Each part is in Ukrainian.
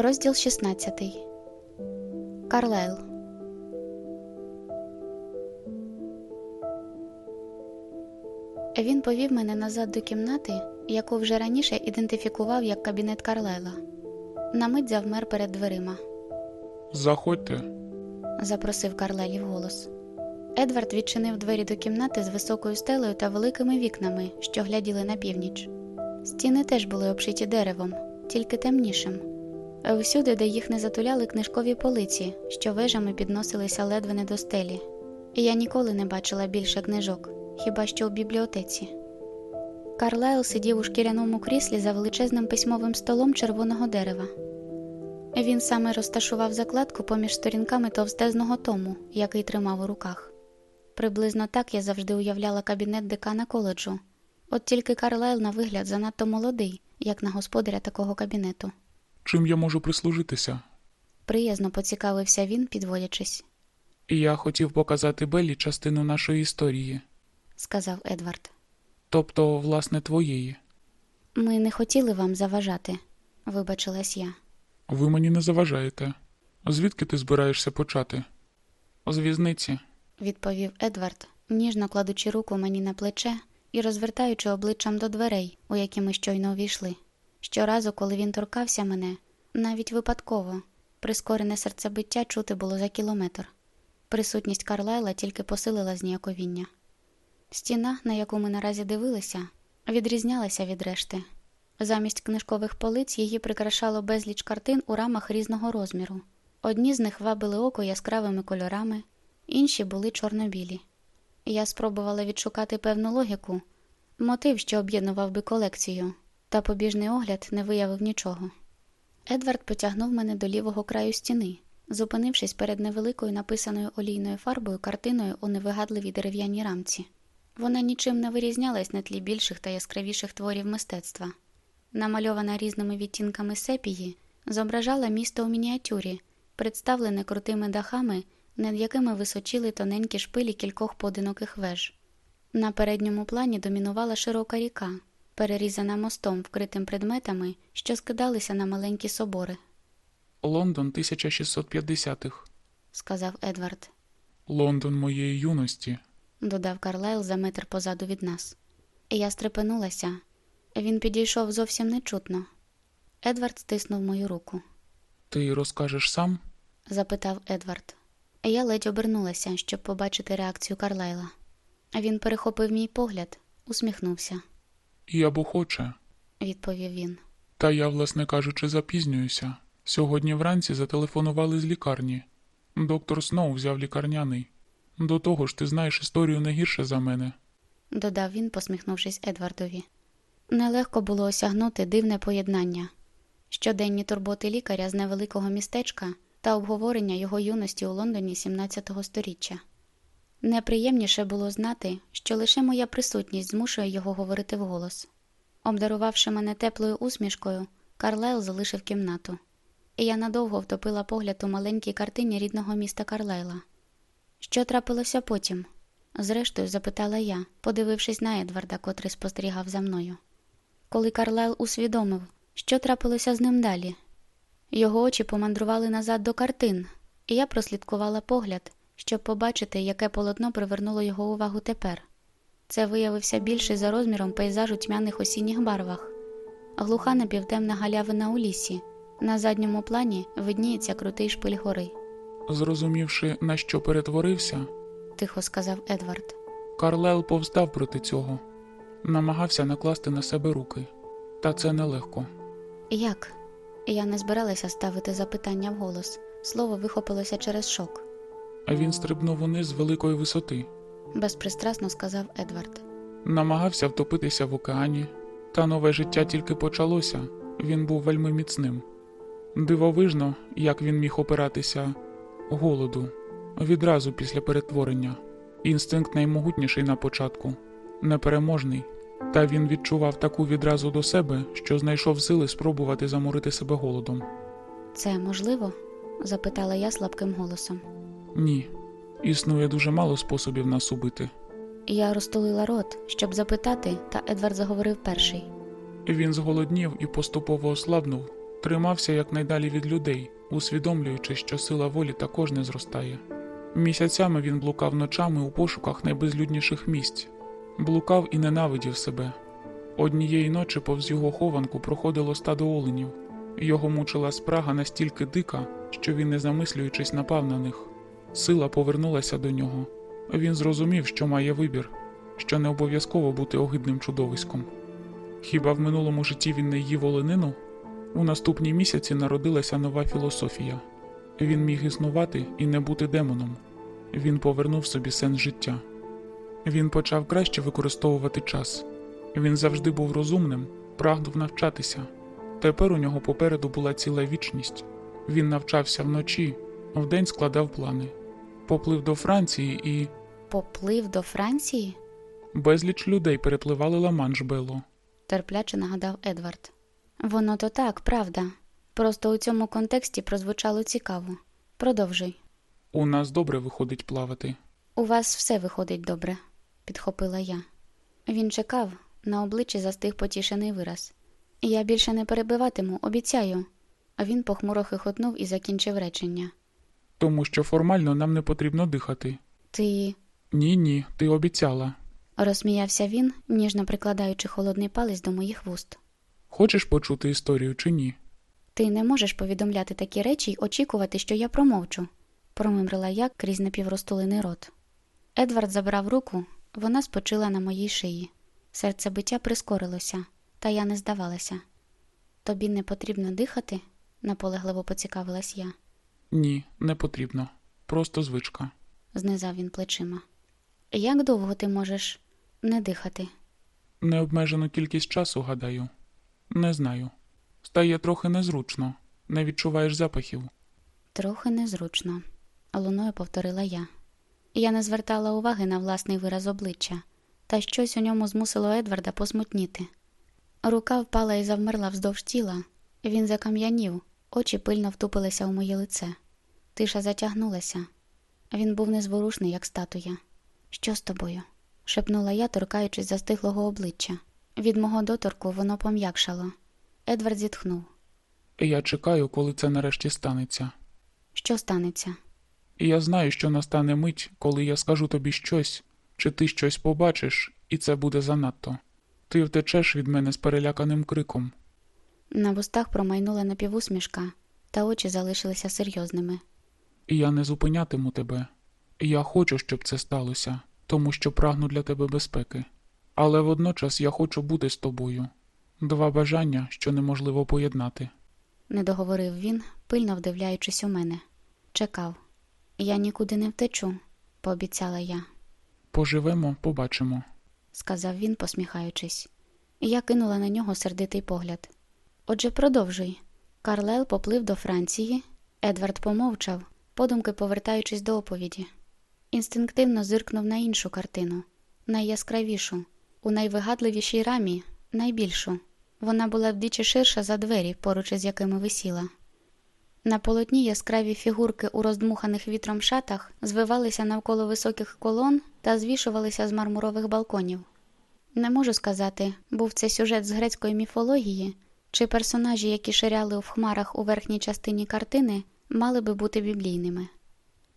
Розділ 16. Карлайл. Він повів мене назад до кімнати, яку вже раніше ідентифікував як кабінет Карлайла. На мить завмер перед дверима. Заходьте. запросив Карлайлів голос. Едвард відчинив двері до кімнати з високою стелею та великими вікнами, що гляділи на північ. Стіни теж були обшиті деревом, тільки темнішим. Всюди, де їх не затуляли книжкові полиці, що вежами підносилися ледве не до стелі. І я ніколи не бачила більше книжок, хіба що у бібліотеці. Карлайл сидів у шкіряному кріслі за величезним письмовим столом червоного дерева. Він саме розташував закладку поміж сторінками товстезного тому, який тримав у руках. Приблизно так я завжди уявляла кабінет декана коледжу. От тільки Карлайл на вигляд занадто молодий, як на господаря такого кабінету. Чим я можу прислужитися? Приязно поцікавився він, підводячись, я хотів показати Беллі частину нашої історії, сказав Едвард. тобто, власне, твоєї. Ми не хотіли вам заважати, вибачилась я. Ви мені не заважаєте. Звідки ти збираєшся почати? З візниці. відповів Едвард, ніжно кладучи руку мені на плече і розвертаючи обличчям до дверей, у які ми щойно увійшли. Щоразу, коли він торкався мене, навіть випадково, прискорене серцебиття чути було за кілометр. Присутність Карлайла тільки посилила зніяковіння. Стіна, на яку ми наразі дивилися, відрізнялася від решти. Замість книжкових полиць її прикрашало безліч картин у рамах різного розміру. Одні з них вабили око яскравими кольорами, інші були чорно-білі. Я спробувала відшукати певну логіку, мотив, що об'єднував би колекцію, та побіжний огляд не виявив нічого. Едвард потягнув мене до лівого краю стіни, зупинившись перед невеликою написаною олійною фарбою картиною у невигадливій дерев'яній рамці. Вона нічим не вирізнялась на тлі більших та яскравіших творів мистецтва. Намальована різними відтінками сепії, зображала місто у мініатюрі, представлене крутими дахами, над якими височили тоненькі шпилі кількох поодиноких веж. На передньому плані домінувала широка ріка, перерізана мостом, вкритим предметами, що скидалися на маленькі собори, Лондон 1650-х. сказав Едвард, Лондон моєї юності. додав Карлайл за метр позаду від нас. Я стрепенулася. Він підійшов зовсім нечутно. Едвард стиснув мою руку. Ти розкажеш сам? запитав Едвард. Я ледь обернулася, щоб побачити реакцію Карлайла. Він перехопив мій погляд, усміхнувся, Я б охоче. відповів він. Та я, власне кажучи, запізнююся. Сьогодні вранці зателефонували з лікарні. Доктор Сноу взяв лікарняний. До того ж, ти знаєш історію не гірше за мене. додав він, посміхнувшись Едвардові. Нелегко було осягнути дивне поєднання щоденні турботи лікаря з невеликого містечка та обговорення його юності у Лондоні 17 століття. Неприємніше було знати, що лише моя присутність змушує його говорити вголос. Обдарувавши мене теплою усмішкою, Карлайл залишив кімнату, і я надовго втопила погляд у маленькій картині рідного міста Карлайла. Що трапилося потім? Зрештою, запитала я, подивившись на Едварда, котрий спостерігав за мною. Коли Карлайл усвідомив, що трапилося з ним далі. Його очі помандрували назад до картин, і я прослідкувала погляд, щоб побачити, яке полотно привернуло його увагу тепер. Це виявився більший за розміром пейзаж у тьмяних осінніх барвах, глуха напівтемна галявина у лісі. На задньому плані видніється крутий шпиль гори, Зрозумівши, на що перетворився, тихо сказав Едвард. Карлел повстав проти цього, намагався накласти на себе руки. Та це нелегко. Як? Я не збиралася ставити запитання вголос. Слово вихопилося через шок, А він стрибнув униз з великої висоти, безпристрасно сказав Едвард. намагався втопитися в океані, та нове життя тільки почалося, він був вельми міцним. Дивовижно, як він міг опиратися голоду відразу після перетворення. Інстинкт наймогутніший на початку, непереможний. Та він відчував таку відразу до себе, що знайшов сили спробувати заморити себе голодом. Це можливо? запитала я слабким голосом. Ні, існує дуже мало способів нас убити. Я розтулила рот, щоб запитати, та Едвард заговорив перший. Він зголоднів і поступово ослабнув, Тримався якнайдалі від людей, усвідомлюючи, що сила волі також не зростає. Місяцями він блукав ночами у пошуках найбезлюдніших місць, блукав і ненавидів себе. Однієї ночі повз його хованку проходило стадо оленів. Його мучила спрага настільки дика, що він, не замислюючись, напав на них. Сила повернулася до нього. Він зрозумів, що має вибір, що не обов'язково бути огидним чудовиськом. Хіба в минулому житті він не їв оленину? У наступній місяці народилася нова філософія. Він міг існувати і не бути демоном. Він повернув собі сенс життя. Він почав краще використовувати час. Він завжди був розумним, прагнув навчатися. Тепер у нього попереду була ціла вічність. Він навчався вночі, вдень складав плани. Поплив до Франції і Поплив до Франції? безліч людей перепливали Ла-Манш Белло. терпляче нагадав Едвард. Воно то так, правда. Просто у цьому контексті прозвучало цікаво. Продовжуй. У нас добре виходить плавати. У вас все виходить добре, підхопила я. Він чекав, на обличчі застиг потішений вираз. Я більше не перебиватиму, обіцяю. А він похмуро хихотнув і закінчив речення. Тому що формально нам не потрібно дихати. Ти. Ні, ні, ти обіцяла. розсміявся він, ніжно прикладаючи холодний палець до моїх вуст. Хочеш почути історію чи ні? Ти не можеш повідомляти такі речі й очікувати, що я промовчу, промимрила я крізь напівростулений рот. Едвард забрав руку, вона спочила на моїй шиї. Серцебиття прискорилося, та я не здавалася. Тобі не потрібно дихати? наполегливо поцікавилась я. Ні, не потрібно. Просто звичка. Знизав він плечима. Як довго ти можеш не дихати? Необмежену кількість часу, гадаю. Не знаю. Стає трохи незручно, не відчуваєш запахів. Трохи незручно, луною повторила я. Я не звертала уваги на власний вираз обличчя, та щось у ньому змусило Едварда посмутніти. Рука впала і завмерла вздовж тіла. Він закам'янів, очі пильно втупилися у моє лице. Тиша затягнулася. Він був незворушний, як статуя. Що з тобою? шепнула я, торкаючись застиглого обличчя. Від мого доторку воно пом'якшало. Едвард зітхнув. Я чекаю, коли це нарешті станеться. Що станеться? І я знаю, що настане мить, коли я скажу тобі щось, чи ти щось побачиш, і це буде занадто. Ти втечеш від мене з переляканим криком. На вустах промайнула напівусмішка, та очі залишилися серйозними. Я не зупинятиму тебе. Я хочу, щоб це сталося, тому що прагну для тебе безпеки. Але водночас я хочу бути з тобою. Два бажання, що неможливо поєднати. Не договорив він, пильно вдивляючись у мене. Чекав. Я нікуди не втечу, пообіцяла я, Поживемо, побачимо. сказав він, посміхаючись. Я кинула на нього сердитий погляд. Отже, продовжуй. Карлел поплив до Франції. Едвард помовчав, подумки повертаючись до оповіді. Інстинктивно зиркнув на іншу картину, найяскравішу, у найвигадливішій рамі, найбільшу. Вона була вдвічі ширша за двері, поруч із якими висіла. На полотні яскраві фігурки у роздмуханих вітром шатах звивалися навколо високих колон та звішувалися з мармурових балконів. Не можу сказати, був це сюжет з грецької міфології, чи персонажі, які ширяли в хмарах у верхній частині картини, мали би бути біблійними.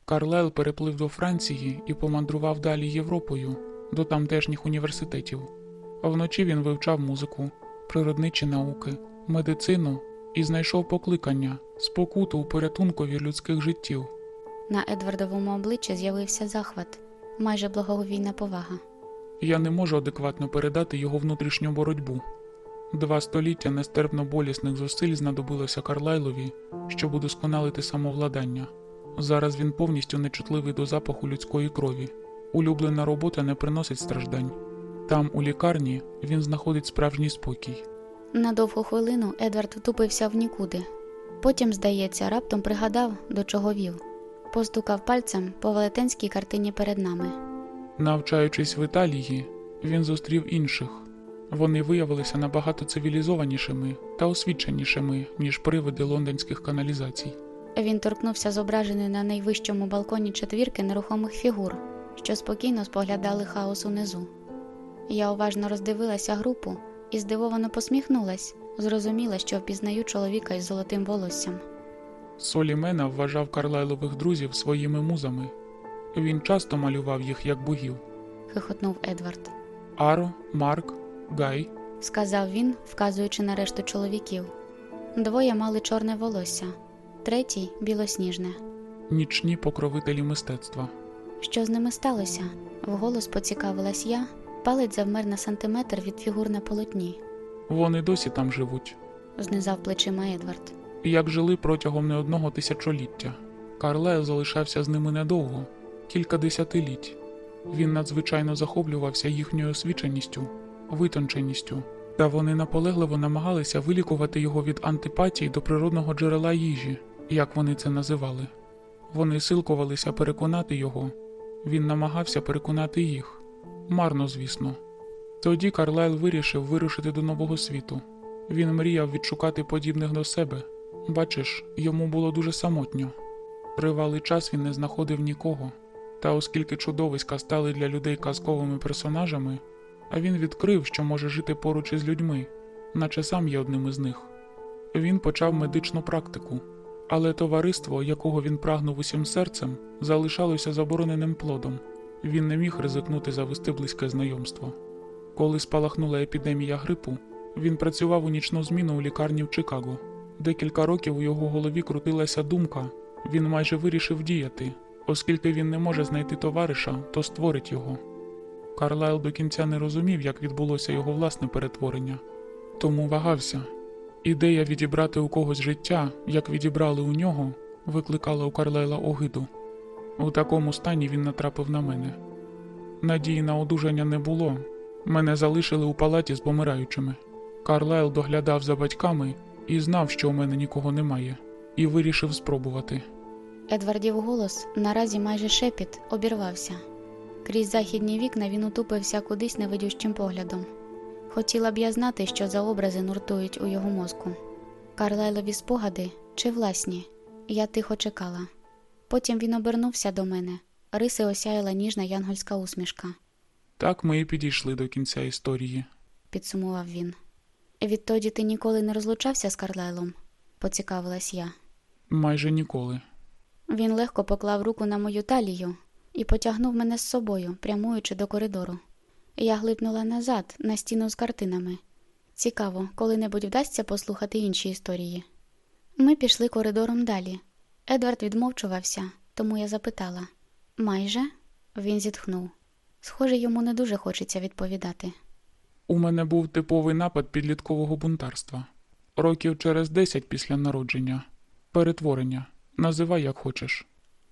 Карлел переплив до Франції і помандрував далі Європою до тамтешніх університетів. А вночі він вивчав музику, природничі науки, медицину і знайшов покликання, спокуту у порятункові людських життів. На Едвардовому обличчі з'явився захват, майже благоговійна повага. Я не можу адекватно передати його внутрішню боротьбу. Два століття нестерпно болісних зусиль знадобилося Карлайлові, щоб удосконалити самовладання. Зараз він повністю нечутливий до запаху людської крові. Улюблена робота не приносить страждань. Там, у лікарні, він знаходить справжній спокій. На довгу хвилину Едвард втупився в нікуди. Потім, здається, раптом пригадав, до чого вів. Постукав пальцем по велетенській картині перед нами. Навчаючись в Італії, він зустрів інших. Вони виявилися набагато цивілізованішими та освіченішими, ніж привиди лондонських каналізацій. Він торкнувся зображеної на найвищому балконі четвірки нерухомих фігур, що спокійно споглядали хаос унизу. Я уважно роздивилася групу і здивовано посміхнулась, Зрозуміла, що впізнаю чоловіка із золотим волоссям. Солі Мена вважав Карлайлових друзів своїми музами. Він часто малював їх як богів. хихотнув Едвард. Аро, Марк, Гай. сказав він, вказуючи на решту чоловіків. Двоє мали чорне волосся, третій білосніжне. Нічні покровителі мистецтва. Що з ними сталося? Вголос поцікавилась я, палець завмер на сантиметр від фігур на полотні, Вони досі там живуть, знизав плечима Едвард. як жили протягом не одного тисячоліття. Карлайл залишався з ними недовго, кілька десятиліть. Він надзвичайно захоплювався їхньою освіченістю, витонченістю, та вони наполегливо намагалися вилікувати його від антипатії до природного джерела їжі, як вони це називали. Вони силкувалися переконати його. Він намагався переконати їх. Марно, звісно. Тоді Карлайл вирішив вирушити до нового світу. Він мріяв відшукати подібних до себе. Бачиш, йому було дуже самотньо. Тривалий час він не знаходив нікого. Та оскільки чудовиська стали для людей казковими персонажами, а він відкрив, що може жити поруч із людьми, наче сам є одним із них. Він почав медичну практику, але товариство, якого він прагнув усім серцем, залишалося забороненим плодом. Він не міг ризикнути завести близьке знайомство. Коли спалахнула епідемія грипу, він працював у нічну зміну у лікарні в Чикаго. Декілька років у його голові крутилася думка, він майже вирішив діяти, оскільки він не може знайти товариша, то створить його. Карлайл до кінця не розумів, як відбулося його власне перетворення, тому вагався. Ідея відібрати у когось життя, як відібрали у нього, викликала у Карлайла огиду. У такому стані він натрапив на мене. Надії на одужання не було. Мене залишили у палаті з помираючими. Карлайл доглядав за батьками і знав, що у мене нікого немає, і вирішив спробувати. Едвардів голос, наразі майже шепіт, обірвався. Крізь західні вікна він утупився кудись невидющим поглядом. Хотіла б я знати, що за образи нуртують у його мозку. Карлайлові спогади чи власні. Я тихо чекала. Потім він обернувся до мене. Риси осяяла ніжна янгольська усмішка, Так ми і підійшли до кінця історії. підсумував він. Відтоді ти ніколи не розлучався з Карлайлом? поцікавилась я. Майже ніколи. Він легко поклав руку на мою талію і потягнув мене з собою, прямуючи до коридору. Я глипнула назад на стіну з картинами. Цікаво, коли-небудь вдасться послухати інші історії. Ми пішли коридором далі. Едвард відмовчувався, тому я запитала майже? Він зітхнув. Схоже, йому не дуже хочеться відповідати. У мене був типовий напад підліткового бунтарства. Років через десять після народження. Перетворення. Називай як хочеш.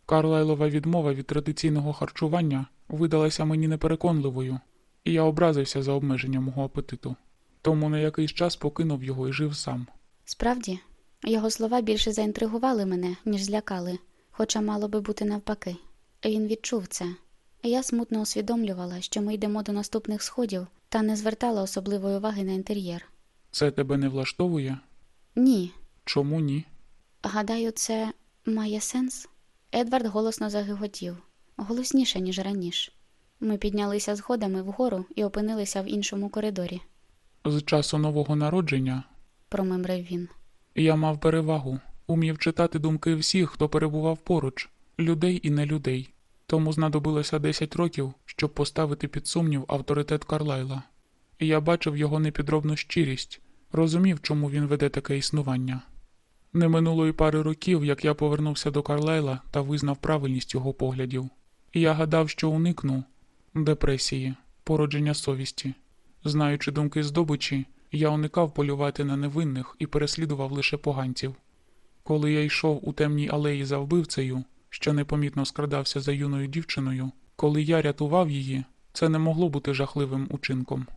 Карлайлова відмова від традиційного харчування видалася мені непереконливою, і я образився за обмеження мого апетиту. Тому на якийсь час покинув його і жив сам. Справді, його слова більше заінтригували мене, ніж злякали, хоча мало би бути навпаки. Він відчув це. Я смутно усвідомлювала, що ми йдемо до наступних сходів, та не звертала особливої уваги на інтер'єр. Це тебе не влаштовує? Ні, Чому ні? гадаю, це має сенс. Едвард голосно загиготів, голосніше, ніж раніше. Ми піднялися сходами вгору і опинилися в іншому коридорі, З часу нового народження промимрив він. я мав перевагу, умів читати думки всіх, хто перебував поруч, людей і не людей. Тому знадобилося 10 років, щоб поставити під сумнів авторитет Карлайла. І я бачив його непідробну щирість, розумів, чому він веде таке існування. Не минуло й пари років, як я повернувся до Карлайла та визнав правильність його поглядів. І я гадав, що уникну депресії, породження совісті. Знаючи думки здобичі, я уникав полювати на невинних і переслідував лише поганців. Коли я йшов у темній алеї за вбивцею, що непомітно скрадався за юною дівчиною, коли я рятував її, це не могло бути жахливим учинком.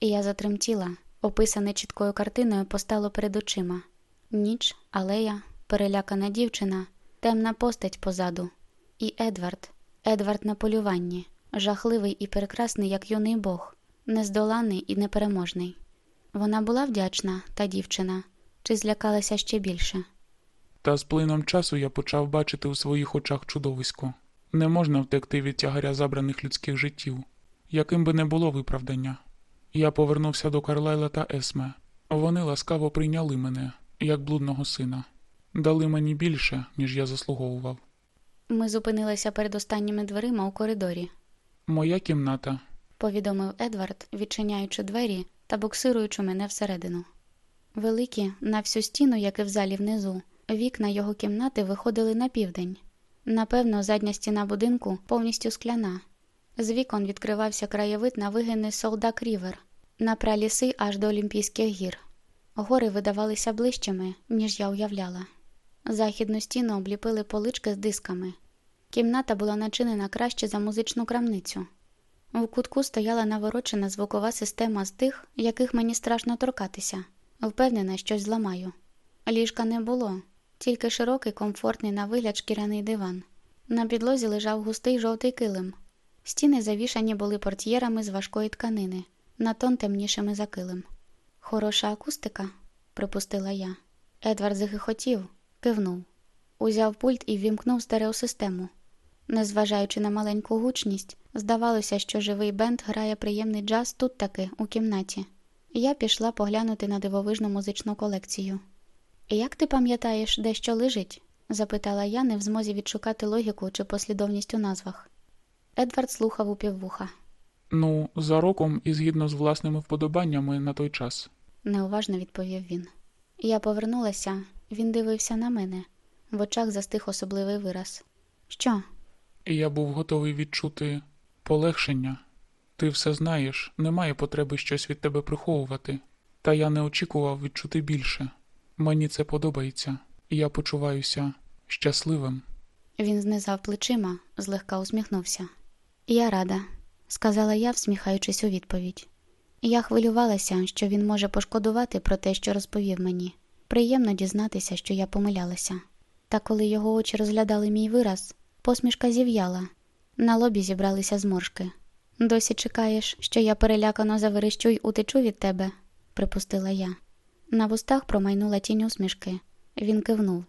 Я затремтіла. Описане чіткою картиною постало перед очима. Ніч, алея, перелякана дівчина, темна постать позаду. І Едвард, Едвард на полюванні, жахливий і прекрасний, як юний бог, нездоланий і непереможний. Вона була вдячна, та дівчина, чи злякалася ще більше. Та з плином часу я почав бачити у своїх очах чудовисько. Не можна втекти від тягаря забраних людських життів, яким би не було виправдання. Я повернувся до Карлайла та Есме. Вони ласкаво прийняли мене, як блудного сина, дали мені більше, ніж я заслуговував. Ми зупинилися перед останніми дверима у коридорі, Моя кімната повідомив Едвард, відчиняючи двері та буксируючи мене всередину. Великі, на всю стіну, як і в залі внизу, вікна його кімнати виходили на південь. Напевно, задня стіна будинку повністю скляна. З вікон відкривався краєвид на вигини Солдак Рівер, на праліси аж до Олімпійських гір. Гори видавалися ближчими, ніж я уявляла. Західну стіну обліпили полички з дисками. Кімната була начинена краще за музичну крамницю. В кутку стояла наворочена звукова система з тих, яких мені страшно торкатися, впевнена, щось зламаю. Ліжка не було, тільки широкий, комфортний на вигляд шкіряний диван. На підлозі лежав густий жовтий килим. Стіни завішані були портьєрами з важкої тканини, на тон темнішими за килим. Хороша акустика, припустила я. Едвард захихотів, кивнув, узяв пульт і ввімкнув стереосистему. Незважаючи на маленьку гучність, здавалося, що живий бенд грає приємний джаз тут таки, у кімнаті. Я пішла поглянути на дивовижну музичну колекцію. Як ти пам'ятаєш, де що лежить? запитала я, не в змозі відшукати логіку чи послідовність у назвах. Едвард слухав у піввуха. Ну, за роком і згідно з власними вподобаннями на той час. неуважно відповів він. Я повернулася, він дивився на мене. В очах застиг особливий вираз. Що? І я був готовий відчути полегшення. Ти все знаєш, немає потреби щось від тебе приховувати. Та я не очікував відчути більше. Мені це подобається, і я почуваюся щасливим. Він знизав плечима, злегка усміхнувся. Я рада, сказала я, всміхаючись у відповідь. Я хвилювалася, що він може пошкодувати про те, що розповів мені. Приємно дізнатися, що я помилялася. Та коли його очі розглядали мій вираз, посмішка зів'яла. На лобі зібралися зморшки. Досі чекаєш, що я перелякано заверещу й утечу від тебе, припустила я. На вустах промайнула тінь усмішки. Він кивнув.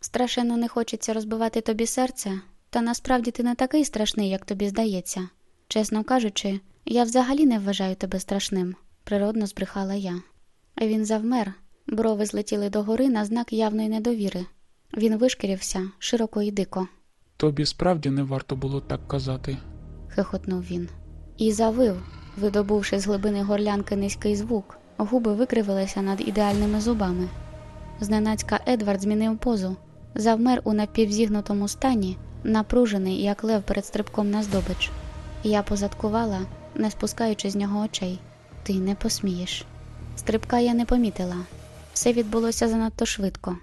Страшенно не хочеться розбивати тобі серце, та насправді ти не такий страшний, як тобі здається. Чесно кажучи, я взагалі не вважаю тебе страшним, природно збрехала я. Він завмер, брови злетіли догори на знак явної недовіри. Він вишкірився широко і дико, Тобі справді не варто було так казати. хихотнув він. І завив, видобувши з глибини горлянки низький звук, губи викривилися над ідеальними зубами. Зненацька Едвард змінив позу, завмер у напівзігнутому стані, напружений, як лев перед стрибком на здобич. Я позадкувала, не спускаючи з нього очей. Ти не посмієш. Стрибка я не помітила. Все відбулося занадто швидко.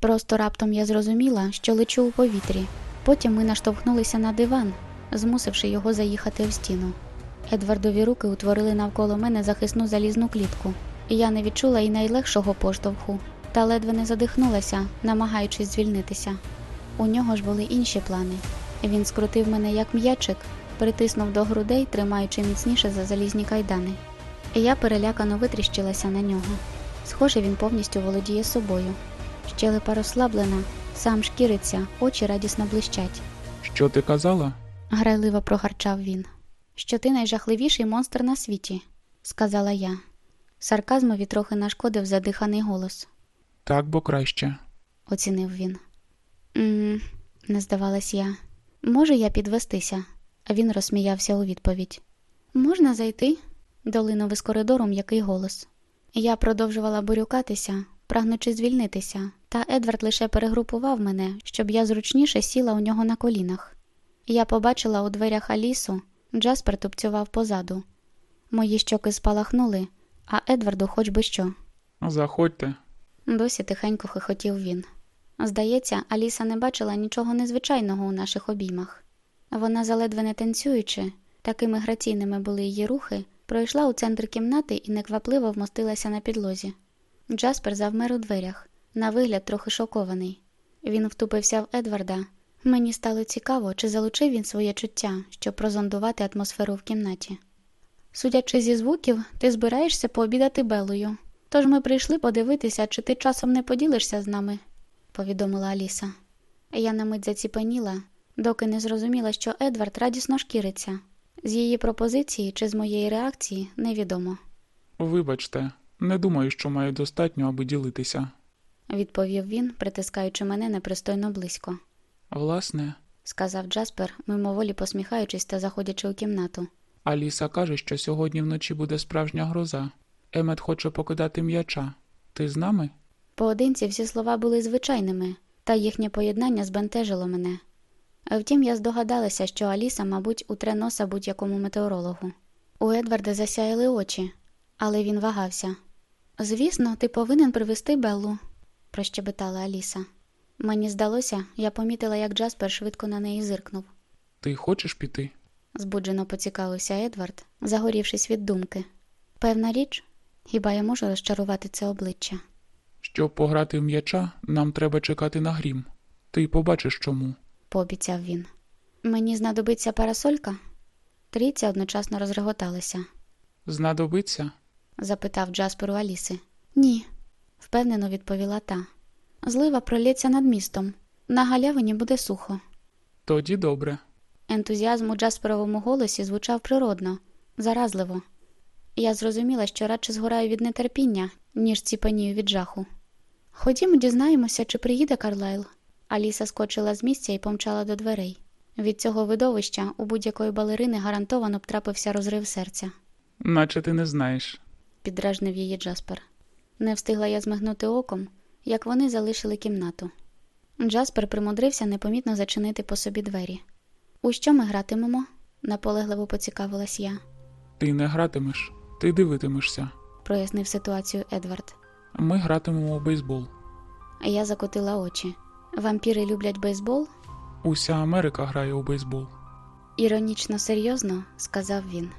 Просто раптом я зрозуміла, що лечу у повітрі. Потім ми наштовхнулися на диван, змусивши його заїхати в стіну. Едвардові руки утворили навколо мене захисну залізну клітку, я не відчула і найлегшого поштовху, та ледве не задихнулася, намагаючись звільнитися. У нього ж були інші плани. Він скрутив мене як м'ячик, притиснув до грудей, тримаючи міцніше за залізні кайдани. І я перелякано витріщилася на нього. Схоже, він повністю володіє собою. Щелепа розслаблена, сам шкіриться, очі радісно блищать. Що ти казала? Грайливо прогарчав він. Що ти найжахливіший монстр на світі, сказала я. Сарказмові трохи нашкодив задиханий голос, Так, бо краще. оцінив він. Не здавалась я. Можу я підвестися? Він розсміявся у відповідь. Можна зайти? долинув із коридору м'який голос. Я продовжувала бурюкатися, прагнучи звільнитися, та Едвард лише перегрупував мене, щоб я зручніше сіла у нього на колінах. Я побачила у дверях Алісу, Джаспер тупцював позаду. Мої щоки спалахнули, а Едварду хоч би що. Заходьте. Досі тихенько хихотів він. Здається, Аліса не бачила нічого незвичайного у наших обіймах. Вона, заледве не танцюючи, такими граційними були її рухи, пройшла у центр кімнати і неквапливо вмостилася на підлозі. Джаспер завмер у дверях, на вигляд трохи шокований. Він втупився в Едварда. Мені стало цікаво, чи залучив він своє чуття, щоб прозондувати атмосферу в кімнаті. Судячи зі звуків, ти збираєшся пообідати Белою. Тож ми прийшли подивитися, чи ти часом не поділишся з нами, повідомила Аліса. Я на мить заціпеніла, доки не зрозуміла, що Едвард радісно шкіриться. З її пропозиції чи з моєї реакції невідомо. Вибачте, Не думаю, що маю достатньо, аби ділитися. відповів він, притискаючи мене непристойно близько. Власне, Сказав Джаспер, мимоволі посміхаючись та заходячи у кімнату. Аліса каже, що сьогодні вночі буде справжня гроза. Емет хоче покидати м'яча. Ти з нами? Поодинці всі слова були звичайними, та їхнє поєднання збентежило мене. Втім, я здогадалася, що Аліса, мабуть, утре носа будь-якому метеорологу. У Едварда засяяли очі, але він вагався. Звісно, ти повинен привезти Беллу, прощебетала Аліса. Мені здалося, я помітила, як Джаспер швидко на неї зиркнув. Ти хочеш піти? збуджено поцікавився Едвард, загорівшись від думки. Певна річ, хіба я можу розчарувати це обличчя? Щоб пограти в м'яча, нам треба чекати на грім. Ти побачиш чому. Пообіцяв він. Мені знадобиться парасолька? Трійця одночасно розреготалися. Знадобиться? запитав Джаспер у Аліси. Ні, впевнено відповіла та. Злива пролється над містом. На галявині буде сухо. Тоді добре. Ентузіазм у Джасперовому голосі звучав природно, заразливо. Я зрозуміла, що радше згораю від нетерпіння, ніж ціпанію від жаху. Ходімо, дізнаємося, чи приїде Карлайл. Аліса скочила з місця і помчала до дверей. Від цього видовища у будь-якої балерини гарантовано б трапився розрив серця, Наче ти не знаєш. підражнив її Джаспер. Не встигла я змигнути оком, як вони залишили кімнату. Джаспер примудрився непомітно зачинити по собі двері. У що ми гратимемо? наполегливо поцікавилась я, Ти не гратимеш, ти дивитимешся. прояснив ситуацію Едвард. Ми гратимемо у бейсбол. Я закотила очі. Вампіри люблять бейсбол? Уся Америка грає у бейсбол. Іронічно серйозно, сказав він.